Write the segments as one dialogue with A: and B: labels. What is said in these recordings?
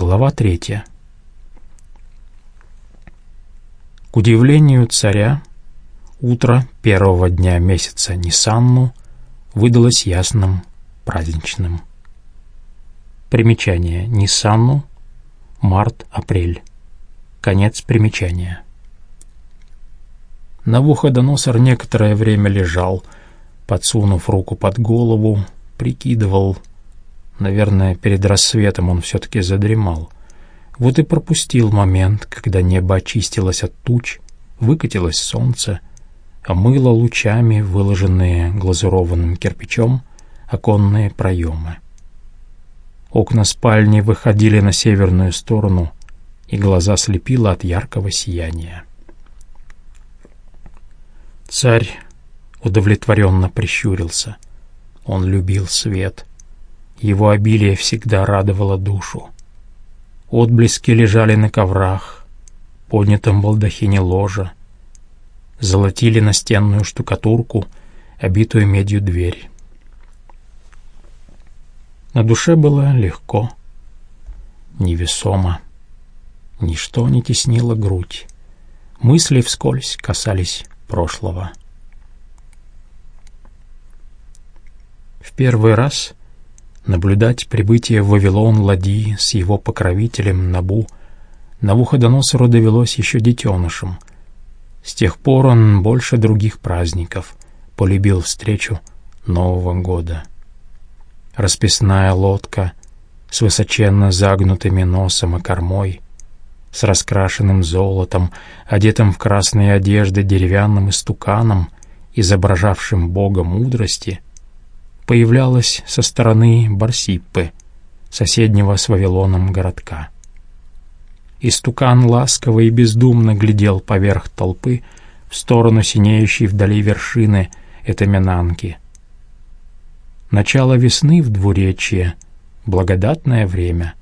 A: Глава третья. К удивлению царя, утро первого дня месяца Нисанну выдалось ясным, праздничным. Примечание Нисанну, март-апрель. Конец примечания. Навуходоносор некоторое время лежал, подсунув руку под голову, прикидывал. Наверное, перед рассветом он все-таки задремал. Вот и пропустил момент, когда небо очистилось от туч, выкатилось солнце, омыло лучами, выложенные глазурованным кирпичом, оконные проемы. Окна спальни выходили на северную сторону, и глаза слепило от яркого сияния. Царь удовлетворенно прищурился. Он любил свет. Его обилие всегда радовало душу. Отблески лежали на коврах, поднятом балдахине ложа, золотили настенную штукатурку, обитую медью дверь. На душе было легко, невесомо. Ничто не теснило грудь. Мысли вскользь касались прошлого. В первый раз наблюдать прибытие в Вавилон ладьи с его покровителем Набу Навуходоносору довелось еще детенышем. С тех пор он больше других праздников полюбил встречу Нового года. Расписная лодка с высоченно загнутыми носом и кормой, с раскрашенным золотом, одетым в красные одежды деревянным истуканом, изображавшим бога мудрости — появлялась со стороны Барсиппы, соседнего с Вавилоном городка. Истукан ласково и бездумно глядел поверх толпы в сторону синеющей вдали вершины Этаминанки. Начало весны в двуречье, благодатное время.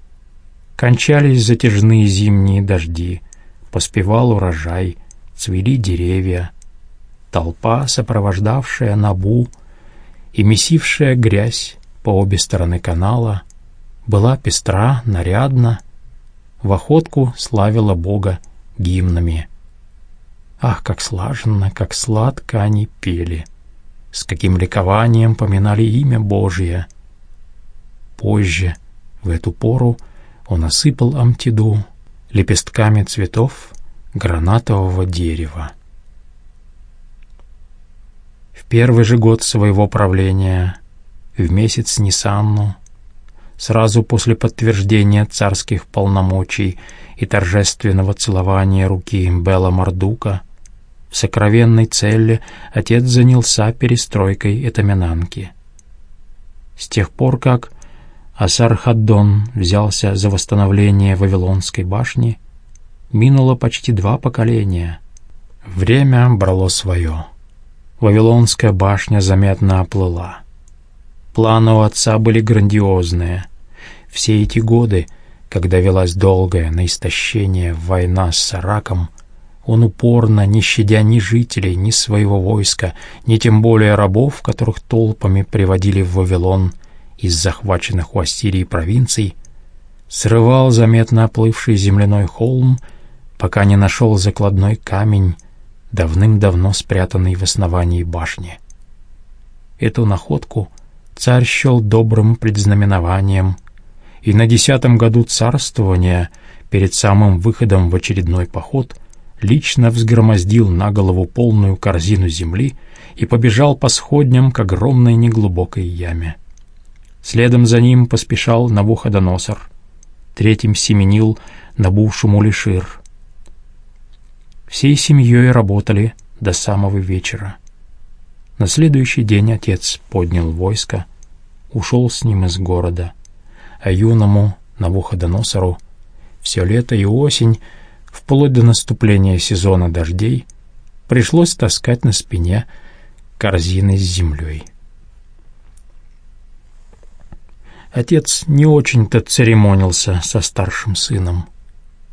A: Кончались затяжные зимние дожди, поспевал урожай, цвели деревья. Толпа, сопровождавшая Набу, и месившая грязь по обе стороны канала была пестра, нарядна, в охотку славила Бога гимнами. Ах, как слаженно, как сладко они пели! С каким ликованием поминали имя Божье! Позже, в эту пору, он осыпал Амтиду лепестками цветов гранатового дерева первый же год своего правления, в месяц Нисанну, сразу после подтверждения царских полномочий и торжественного целования руки Белла Мардука, в сокровенной цели отец занялся перестройкой Этаминанки. С тех пор, как Асархаддон взялся за восстановление Вавилонской башни, минуло почти два поколения. Время брало свое. Вавилонская башня заметно оплыла. Планы у отца были грандиозные. Все эти годы, когда велась долгая на истощение война с Сараком, он упорно, не щадя ни жителей, ни своего войска, ни тем более рабов, которых толпами приводили в Вавилон из захваченных у Ассирии провинций, срывал заметно оплывший земляной холм, пока не нашел закладной камень, давным-давно спрятанный в основании башни. Эту находку царь счел добрым предзнаменованием, и на десятом году царствования, перед самым выходом в очередной поход, лично взгромоздил на голову полную корзину земли и побежал по сходням к огромной неглубокой яме. Следом за ним поспешал Навуходоносор, третьим семенил Набу-Шумулишир — Всей семьей работали до самого вечера. На следующий день отец поднял войско, ушел с ним из города, а юному Навуходоносору все лето и осень, вплоть до наступления сезона дождей, пришлось таскать на спине корзины с землей. Отец не очень-то церемонился со старшим сыном,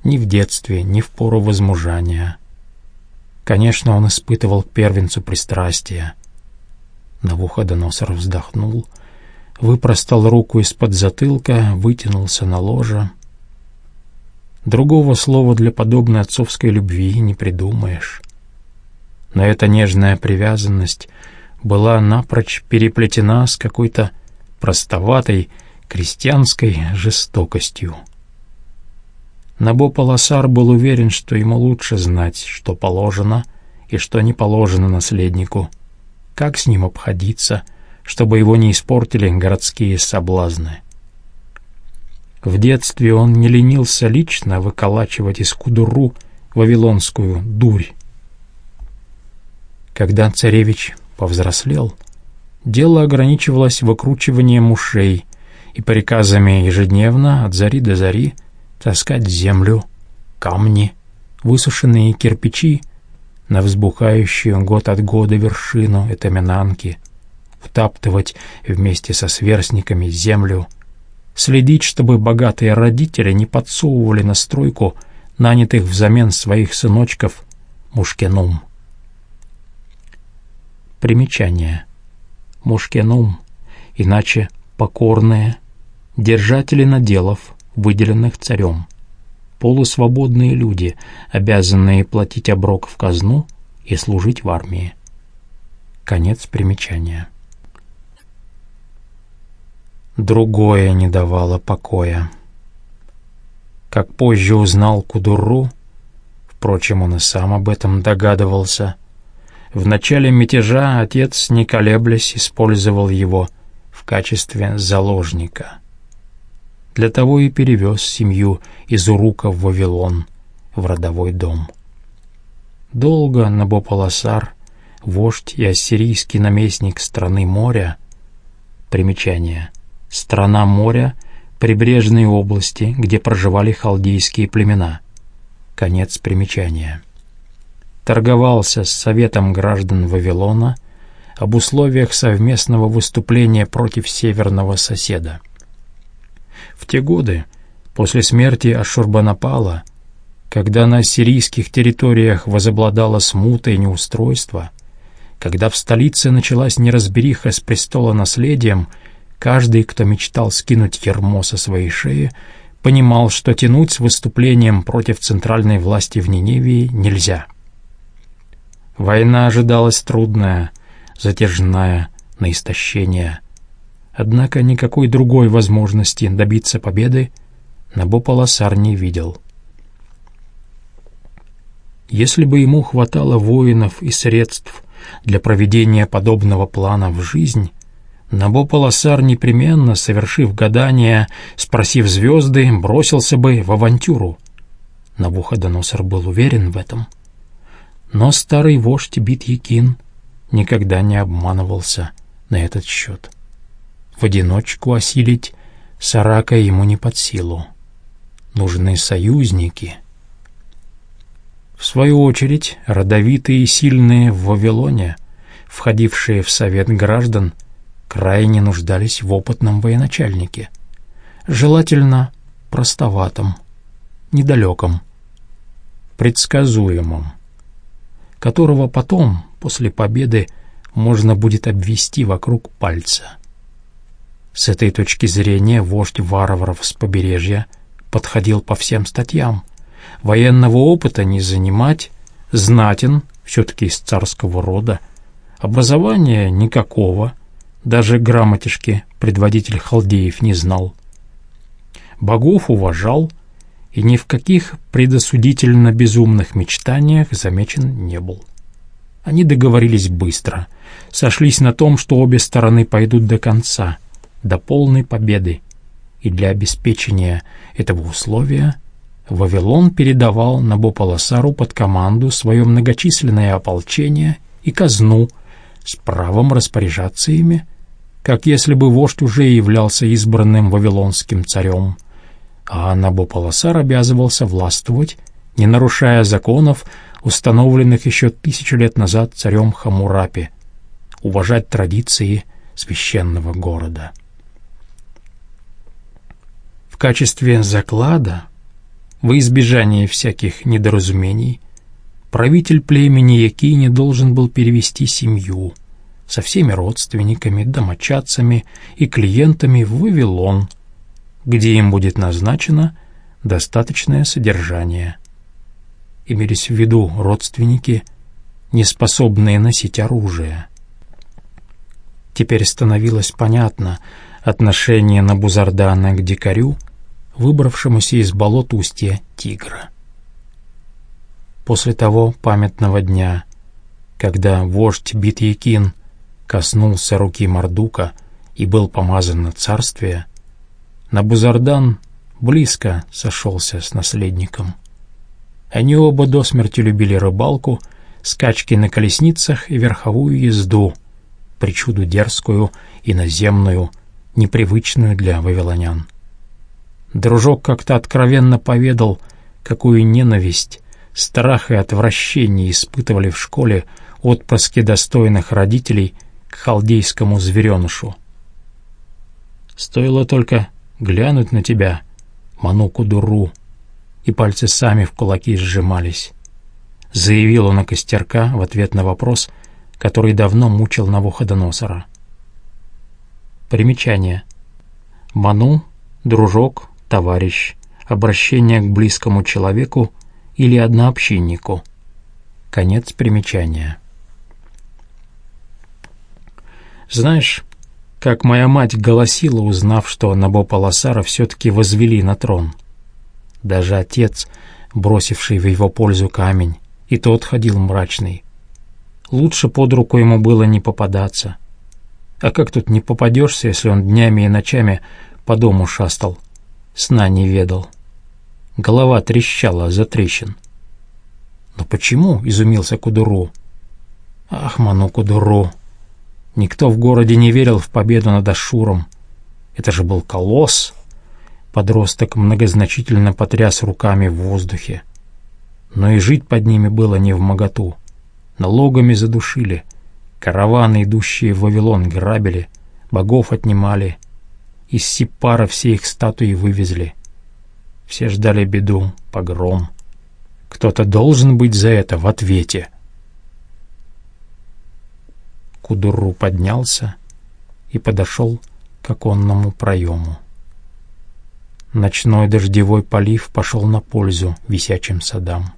A: ни в детстве, ни в пору возмужания — Конечно, он испытывал к первенцу пристрастие. Навуходоносор вздохнул, выпростал руку из-под затылка, вытянулся на ложе. Другого слова для подобной отцовской любви не придумаешь. Но эта нежная привязанность была напрочь переплетена с какой-то простоватой крестьянской жестокостью. Набополосар был уверен, что ему лучше знать, что положено и что не положено наследнику, как с ним обходиться, чтобы его не испортили городские соблазны. В детстве он не ленился лично выколачивать из кудуру вавилонскую дурь. Когда царевич повзрослел, дело ограничивалось выкручиванием ушей и приказами ежедневно от зари до зари таскать землю, камни, высушенные кирпичи на взбухающую год от года вершину Этаминанки, втаптывать вместе со сверстниками землю — следить, чтобы богатые родители не подсовывали на стройку нанятых взамен своих сыночков мушкенум. Примечание. Мушкенум, иначе покорные, держатели наделов, выделенных царем, полусвободные люди, обязанные платить оброк в казну и служить в армии. Конец примечания. Другое не давало покоя. Как позже узнал Кудуру, впрочем, он и сам об этом догадывался, в начале мятежа отец, не колеблясь, использовал его в качестве заложника. Для того и перевез семью из Урука в Вавилон, в родовой дом. Долго Набополосар, вождь и ассирийский наместник страны моря, примечание — страна моря, прибрежные области, где проживали халдейские племена. Конец примечания. Торговался с Советом граждан Вавилона об условиях совместного выступления против северного соседа. В те годы, после смерти Ашурбанапала, когда на сирийских территориях возобладала смута и неустройство, когда в столице началась неразбериха с престолонаследием Каждый, кто мечтал скинуть ермо со своей шеи, понимал, что тянуть с выступлением против центральной власти в Ниневии нельзя. Война ожидалась трудная, затяжная, на истощение. Однако никакой другой возможности добиться победы Набополосар не видел. Если бы ему хватало воинов и средств для проведения подобного плана в жизнь, Набополосар непременно, совершив гадание, спросив звезды, бросился бы в авантюру. Набуходоносор был уверен в этом. Но старый вождь Бит-Якин никогда не обманывался на этот счет. В одиночку осилить Сарака ему не под силу. Нужны союзники. В свою очередь, родовитые и сильные в Вавилоне, входившие в совет граждан, крайне нуждались в опытном военачальнике, желательно простоватом, недалеком, предсказуемом, которого потом, после победы, можно будет обвести вокруг пальца. С этой точки зрения вождь варваров с побережья подходил по всем статьям. Военного опыта не занимать, знатен, все-таки из царского рода, образования никакого — даже грамотишки предводитель халдеев не знал. Богов уважал и ни в каких предосудительно безумных мечтаниях замечен не был. Они договорились быстро, сошлись на том, что обе стороны пойдут до конца, до полной победы, и для обеспечения этого условия Вавилон передавал Набополосару под команду свое многочисленное ополчение и казну с правом распоряжаться ими как если бы вождь уже являлся избранным вавилонским царем, а Набополосар обязывался властвовать, не нарушая законов, установленных еще тысячу лет назад царем Хамурапи, уважать традиции священного города. Качестве заклада, во избежание всяких недоразумений, правитель племени Якини должен был перевести семью – со всеми родственниками, домочадцами и клиентами в Вавилон, где им будет назначено достаточное содержание. Имелись в виду родственники, не способные носить оружие. Теперь становилось понятно отношение Набузардана к дикарю, выбравшемуся из болот устья Тигра. После того памятного дня, когда вождь Бит-Якин коснулся руки Мардука и был помазан на царствие, Набузардан близко сошелся с наследником. Они оба до смерти любили рыбалку, скачки на колесницах и верховую езду, причуду дерзкую и наземную, непривычную для вавилонян. Дружок как-то откровенно поведал, какую ненависть, страх и отвращение испытывали в школе отпрыски достойных родителей к халдейскому зверенышу. Стоило только глянуть на тебя, Мануку Дуру, и пальцы сами в кулаки сжимались. Заявил он костерка в ответ на вопрос, который давно мучил Навуходоносора. Примечание. Ману, дружок, товарищ, обращение к близкому человеку или однообщиннику. Конец примечания. Знаешь, как моя мать голосила, узнав, что Набопаласара все-таки возвели на трон. Даже отец, бросивший в его пользу камень, и тот ходил мрачный. Лучше под руку ему было не попадаться. А как тут не попадешься, если он днями и ночами по дому шастал, сна не ведал? Голова трещала за трещин. «Но почему?» — изумился Кудуру. «Ах, ману Кудуру!» Никто в городе не верил в победу над Ашуром. Это же был колосс. Подросток многозначительно потряс руками в воздухе. Но и жить под ними было не в моготу. Налогами задушили. Караваны, идущие в Вавилон, грабили. Богов отнимали. Из Сипара все их статуи вывезли. Все ждали беду, погром. Кто-то должен быть за это в ответе. Кудуру поднялся и подошел к оконному проему. Ночной дождевой полив пошел на пользу висячим садам.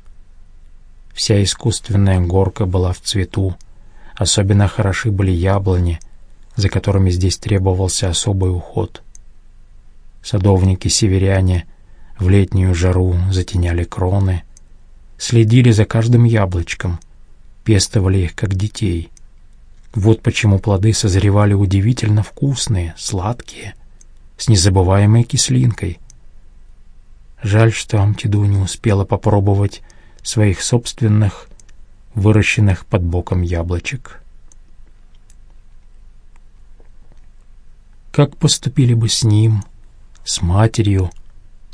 A: Вся искусственная горка была в цвету, особенно хороши были яблони, за которыми здесь требовался особый уход. Садовники-северяне в летнюю жару затеняли кроны, следили за каждым яблочком, пестовали их как детей — вот почему плоды созревали удивительно вкусные, сладкие, с незабываемой кислинкой. Жаль, что Амтиду не успела попробовать своих собственных, выращенных под боком яблочек. Как поступили бы с ним, с матерью,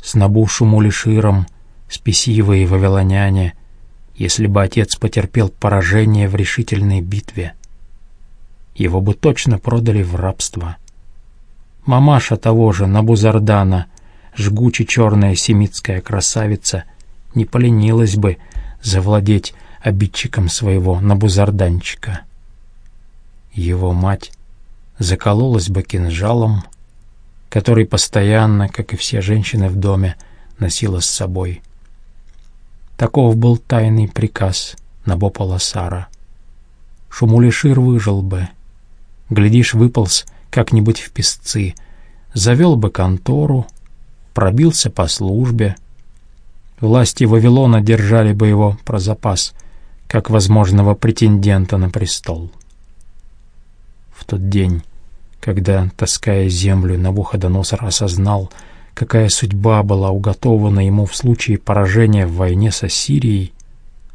A: с Набушумулиширом, с Песивой и Вавилоняне, если бы отец потерпел поражение в решительной битве — его бы точно продали в рабство. Мамаша того же Набузардана, жгуче черная семитская красавица, не поленилась бы завладеть обидчиком своего Набузарданчика. Его мать закололась бы кинжалом, который постоянно, как и все женщины в доме, носила с собой. Таков был тайный приказ Набопала Сара. Шумулишир выжил бы — Глядишь, выполз как-нибудь в песцы, завел бы контору, пробился по службе. Власти Вавилона держали бы его про запас, как возможного претендента на престол. В тот день, когда, таская землю, Навуходоносор осознал, какая судьба была уготована ему в случае поражения в войне с Ассирией,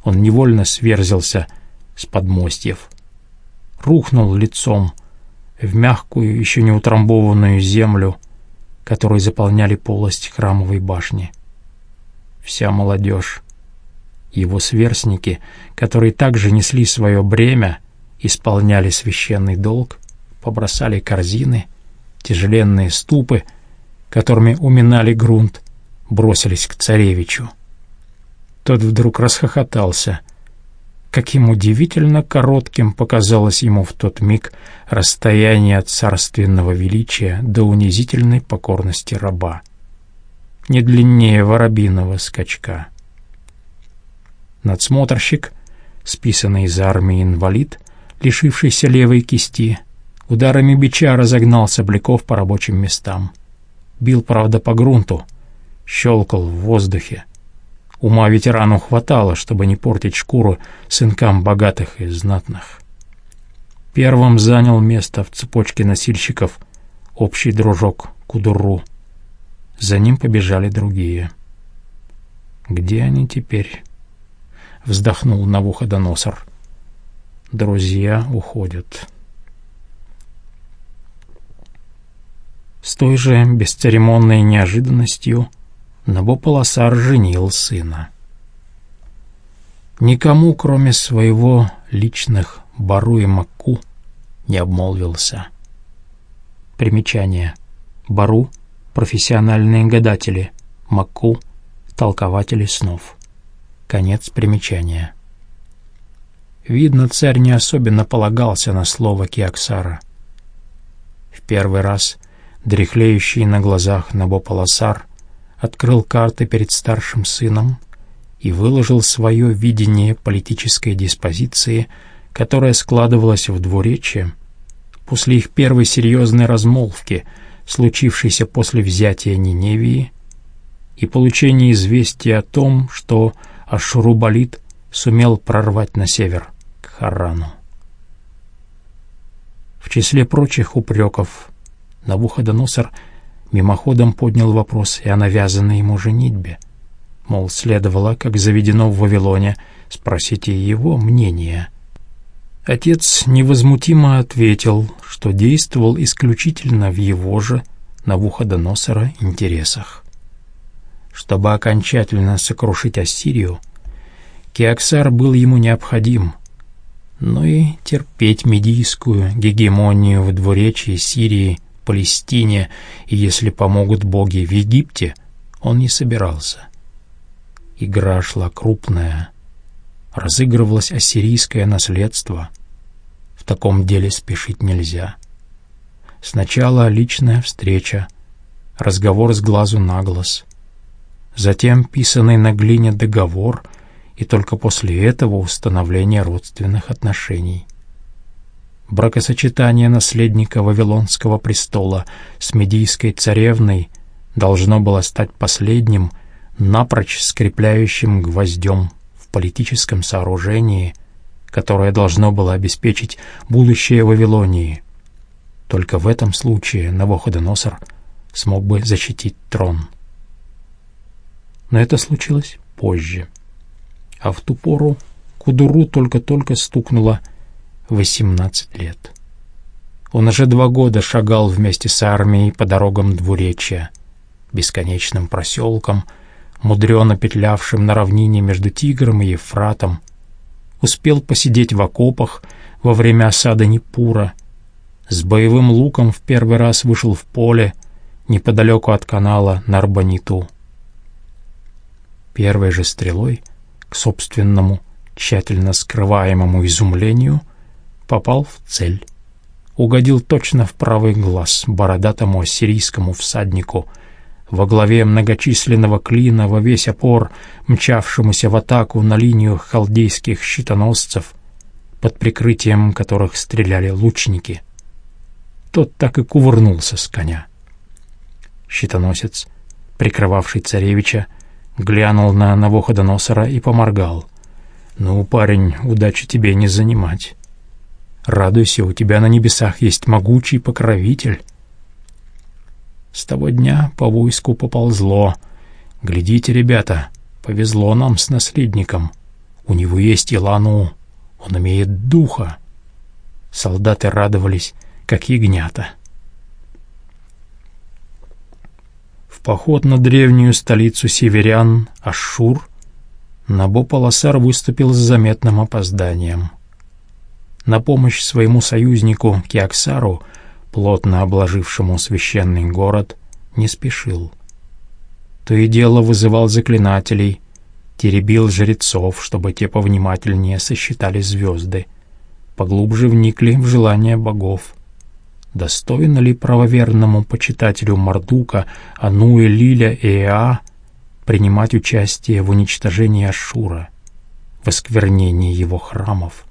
A: он невольно сверзился с подмостьев, рухнул лицом в мягкую, еще не утрамбованную землю, которой заполняли полость храмовой башни. Вся молодежь, его сверстники, которые также несли свое бремя, исполняли священный долг, побросали корзины, тяжеленные ступы, которыми уминали грунт, бросились к царевичу. Тот вдруг расхохотался — Каким удивительно коротким показалось ему в тот миг расстояние от царственного величия до унизительной покорности раба. не длиннее воробиного скачка. Надсмотрщик, списанный из армии инвалид, лишившийся левой кисти, ударами бича разогнал собляков по рабочим местам. Бил, правда, по грунту, щелкал в воздухе. Ума ветерану хватало, чтобы не портить шкуру сынкам богатых и знатных. Первым занял место в цепочке носильщиков общий дружок Кудуру. За ним побежали другие. «Где они теперь?» — вздохнул Навуходоносор. «Друзья уходят». С той же бесцеремонной неожиданностью Набополосар женил сына. Никому, кроме своего личных Бару и Макку, не обмолвился. Примечание. Бару — профессиональные гадатели, Макку — толкователи снов. Конец примечания. Видно, царь не особенно полагался на слово Киаксара. В первый раз дряхлеющий на глазах Набополосар открыл карты перед старшим сыном и выложил свое видение политической диспозиции, которая складывалась в двуречье после их первой серьезной размолвки, случившейся после взятия Ниневии, и получения известия о том, что Ашурубалит сумел прорвать на север к Харану. В числе прочих упреков Навуходоносор мимоходом поднял вопрос и о навязанной ему женитьбе. Мол, следовало, как заведено в Вавилоне, спросить и его мнение. Отец невозмутимо ответил, что действовал исключительно в его же, Навуходоносора, интересах. Чтобы окончательно сокрушить Ассирию, Кеоксар был ему необходим, но и терпеть медийскую гегемонию в двуречии Сирии – Палестине и если помогут боги в Египте, он не собирался. Игра шла крупная. Разыгрывалось ассирийское наследство. В таком деле спешить нельзя. Сначала личная встреча, разговор с глазу на глаз, затем писанный на глине договор и только после этого установление родственных отношений бракосочетание наследника Вавилонского престола с медийской царевной должно было стать последним, напрочь скрепляющим гвоздем в политическом сооружении, которое должно было обеспечить будущее Вавилонии. Только в этом случае Навуходоносор смог бы защитить трон. Но это случилось позже. А в ту пору Кудуру только-только стукнуло 18 лет. Он уже два года шагал вместе с армией по дорогам двуречья, бесконечным проселкам, мудрено петлявшим на равнине между Тигром и Ефратом, успел посидеть в окопах во время осады Непура, с боевым луком в первый раз вышел в поле неподалеку от канала Нарбаниту. Первой же стрелой, к собственному, тщательно скрываемому изумлению — попал в цель. Угодил точно в правый глаз бородатому ассирийскому всаднику, во главе многочисленного клина во весь опор, мчавшемуся в атаку на линию халдейских щитоносцев, под прикрытием которых стреляли лучники. Тот так и кувырнулся с коня. Щитоносец, прикрывавший царевича, глянул на Навуходоносора и поморгал. «Ну, парень, удачи тебе не занимать. Радуйся, у тебя на небесах есть могучий покровитель. С того дня по войску поползло. Глядите, ребята, повезло нам с наследником. У него есть Илану, он имеет духа. Солдаты радовались, как ягнята. В поход на древнюю столицу северян, Ашшур, Набополосар выступил с заметным опозданием — на помощь своему союзнику Киаксару, плотно обложившему священный город, не спешил. То и дело вызывал заклинателей, теребил жрецов, чтобы те повнимательнее сосчитали звезды, поглубже вникли в желания богов. достойно ли правоверному почитателю Мардука, Ануэ, Лиля и Эа принимать участие в уничтожении Ашура, в осквернении его храмов?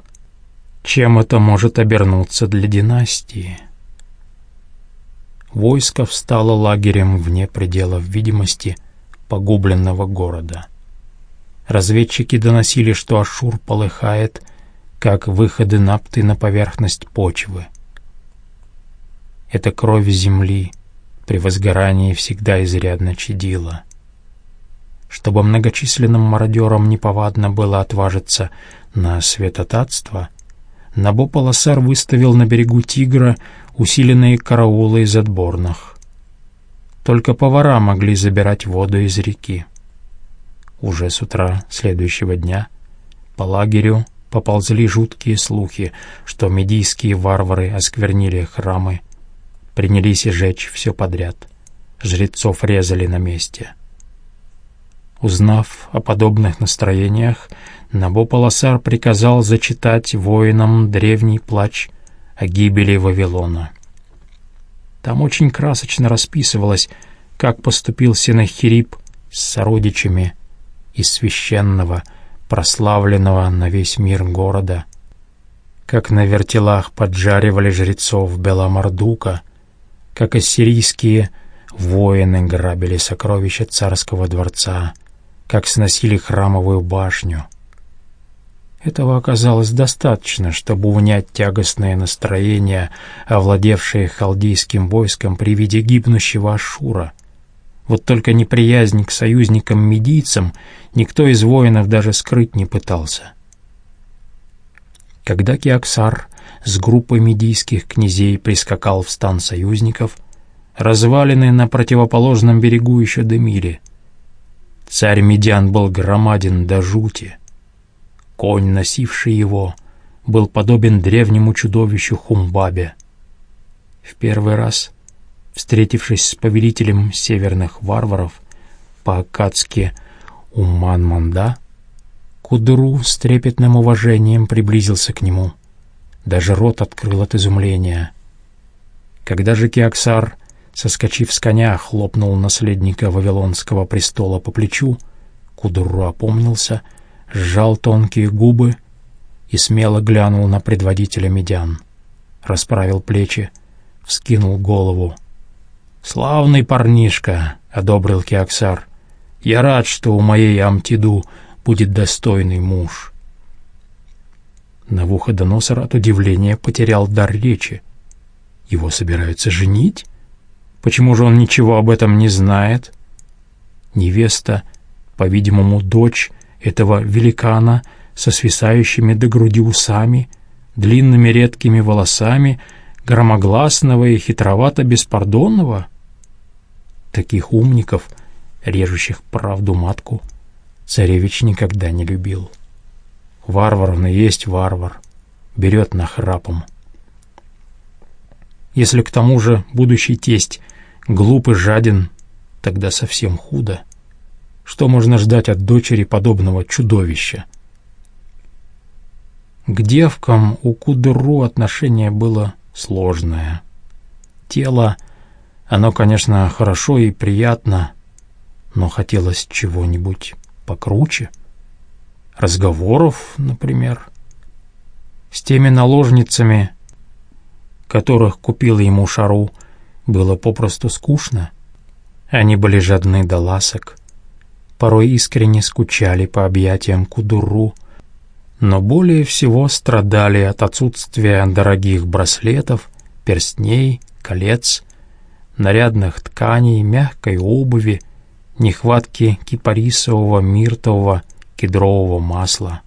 A: Чем это может обернуться для династии? Войско встало лагерем вне пределов видимости погубленного города. Разведчики доносили, что Ашур полыхает, как выходы напты на поверхность почвы. Эта кровь земли при возгорании всегда изрядно чадила. Чтобы многочисленным мародерам неповадно было отважиться на святотатство, Набополосар выставил на берегу Тигра усиленные караулы из отборных. Только повара могли забирать воду из реки. Уже с утра следующего дня по лагерю поползли жуткие слухи, что медийские варвары осквернили храмы, принялись жечь все подряд. Жрецов резали на месте. Узнав о подобных настроениях, Набополосар приказал зачитать воинам древний плач о гибели Вавилона. Там очень красочно расписывалось, как поступил Синахирип с сородичами из священного, прославленного на весь мир города, как на вертелах поджаривали жрецов Беломардука, как ассирийские воины грабили сокровища царского дворца, как сносили храмовую башню — этого оказалось достаточно, чтобы унять тягостное настроение, овладевшее халдейским войском при виде гибнущего Ашура. Вот только неприязнь к союзникам-медийцам никто из воинов даже скрыть не пытался. Когда Кеоксар с группой медийских князей прискакал в стан союзников, развалины на противоположном берегу еще дымили. Царь Медиан был громаден до жути — Конь, носивший его, был подобен древнему чудовищу Хумбабе. В первый раз, встретившись с повелителем северных варваров по-акадски Уман-Манда, Кудуру с трепетным уважением приблизился к нему. Даже рот открыл от изумления. Когда же Кеоксар, соскочив с коня, хлопнул наследника Вавилонского престола по плечу, Кудуру опомнился — сжал тонкие губы и смело глянул на предводителя медян. Расправил плечи, вскинул голову. «Славный парнишка!» — одобрил Кеоксар. «Я рад, что у моей Амтиду будет достойный муж». Навуходоносор от удивления потерял дар речи. Его собираются женить? Почему же он ничего об этом не знает? Невеста, по-видимому, дочь этого великана со свисающими до груди усами, длинными редкими волосами, громогласного и хитровато-беспардонного? Таких умников, режущих правду матку, царевич никогда не любил. Варвар он и есть варвар, берет нахрапом. Если к тому же будущий тесть глуп и жаден, тогда совсем худо. Что можно ждать от дочери подобного чудовища? К девкам у Кудыру отношение было сложное. Тело, оно, конечно, хорошо и приятно, но хотелось чего-нибудь покруче. Разговоров, например. С теми наложницами, которых купила ему Шару, было попросту скучно. Они были жадны до ласок — порой искренне скучали по объятиям Кудуру, но более всего страдали от отсутствия дорогих браслетов, перстней, колец, нарядных тканей, мягкой обуви, нехватки кипарисового, миртового, кедрового масла.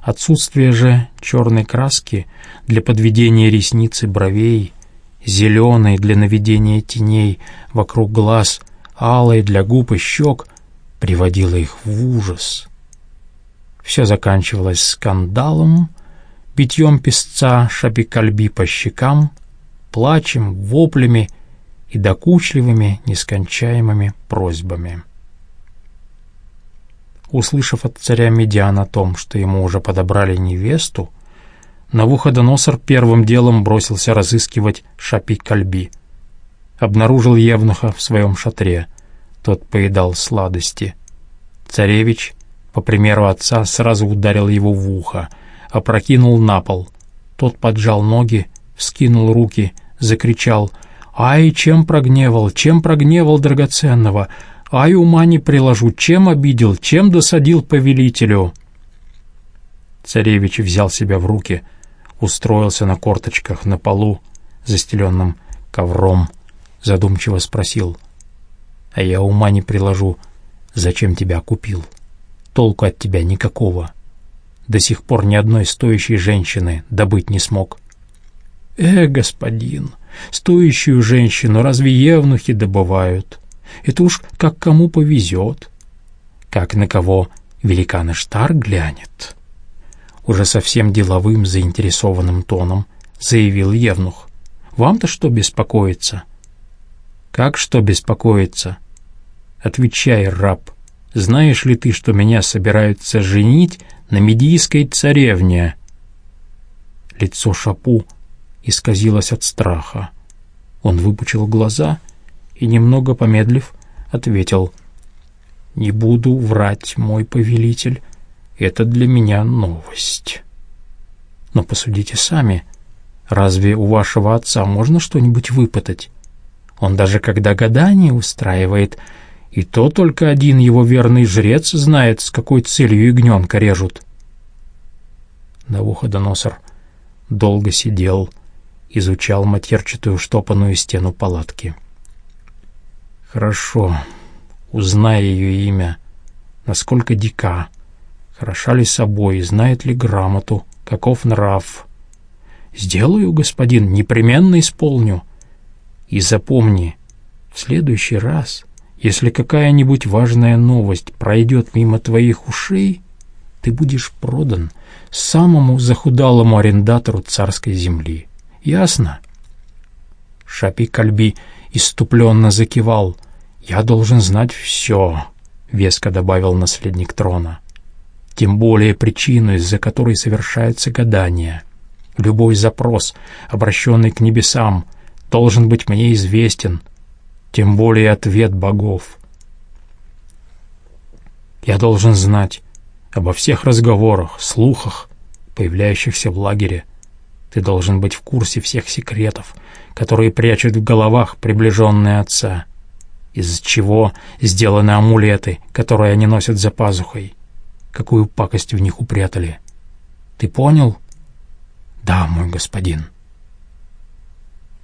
A: Отсутствие же черной краски для подведения ресниц и бровей, зеленой для наведения теней вокруг глаз алой для губ и щек, приводило их в ужас. Все заканчивалось скандалом, битьем песца шабикальби по щекам, плачем, воплями и докучливыми, нескончаемыми просьбами. Услышав от царя Медиан о том, что ему уже подобрали невесту, Навуходоносор первым делом бросился разыскивать Шапи-Кальби. Обнаружил Евнуха в своем шатре. Тот поедал сладости. Царевич, по примеру отца, сразу ударил его в ухо, опрокинул на пол. Тот поджал ноги, вскинул руки, закричал «Ай, чем прогневал, чем прогневал драгоценного! Ай, ума не приложу, чем обидел, чем досадил повелителю!» Царевич взял себя в руки — устроился на корточках на полу, застеленном ковром, задумчиво спросил. «А я ума не приложу, зачем тебя купил? Толку от тебя никакого. До сих пор ни одной стоящей женщины добыть не смог». «Э, господин, стоящую женщину разве евнухи добывают? Это уж как кому повезет. Как на кого великан Иштар глянет» уже совсем деловым, заинтересованным тоном заявил Евнух. «Вам-то что беспокоиться?» «Как что беспокоиться?» «Отвечай, раб, знаешь ли ты, что меня собираются женить на медийской царевне?» Лицо Шапу исказилось от страха. Он выпучил глаза и, немного помедлив, ответил, «Не буду врать, мой повелитель, это для меня новость. Но посудите сами, разве у вашего отца можно что-нибудь выпытать? Он даже когда гадание устраивает, и то только один его верный жрец знает, с какой целью ягненка режут. Навуходоносор долго сидел, изучал матерчатую штопанную стену палатки. «Хорошо, узнай ее имя, насколько дика, хороша ли собой, знает ли грамоту, каков нрав. Сделаю, господин, непременно исполню. И запомни, в следующий раз, если какая-нибудь важная новость пройдет мимо твоих ушей, ты будешь продан самому захудалому арендатору царской земли. Ясно? Шапи Кальби иступленно закивал. «Я должен знать все», — веско добавил наследник трона тем более причину, из-за которой совершается гадание. Любой запрос, обращенный к небесам, должен быть мне известен, тем более ответ богов. Я должен знать обо всех разговорах, слухах, появляющихся в лагере. Ты должен быть в курсе всех секретов, которые прячут в головах приближенные отца, из чего сделаны амулеты, которые они носят за пазухой какую пакость в них упрятали. Ты понял? Да, мой господин.